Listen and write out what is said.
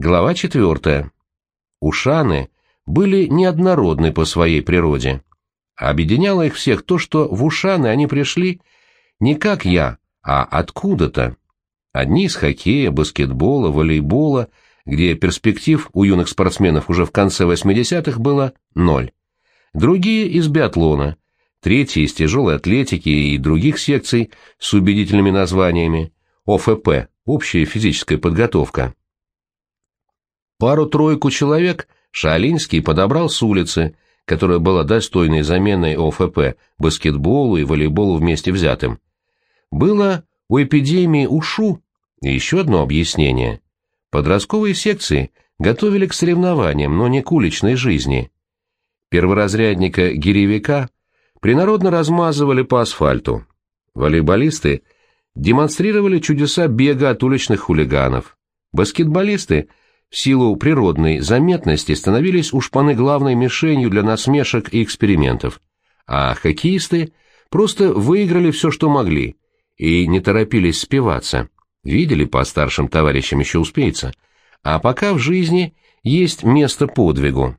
Глава четвертая. Ушаны были неоднородны по своей природе. Объединяло их всех то, что в Ушаны они пришли не как я, а откуда-то. Одни из хоккея, баскетбола, волейбола, где перспектив у юных спортсменов уже в конце 80-х было ноль. Другие из биатлона, третьи из тяжелой атлетики и других секций с убедительными названиями, ОФП, общая физическая подготовка. Пару-тройку человек Шалинский подобрал с улицы, которая была достойной заменой ОФП, баскетболу и волейболу вместе взятым. Было у эпидемии УШУ еще одно объяснение. Подростковые секции готовили к соревнованиям, но не к уличной жизни. Перворазрядника Гиревика принародно размазывали по асфальту. Волейболисты демонстрировали чудеса бега от уличных хулиганов. Баскетболисты в силу природной заметности становились у шпаны главной мишенью для насмешек и экспериментов, а хоккеисты просто выиграли все, что могли, и не торопились спиваться. Видели, по старшим товарищам еще успеется. А пока в жизни есть место подвигу.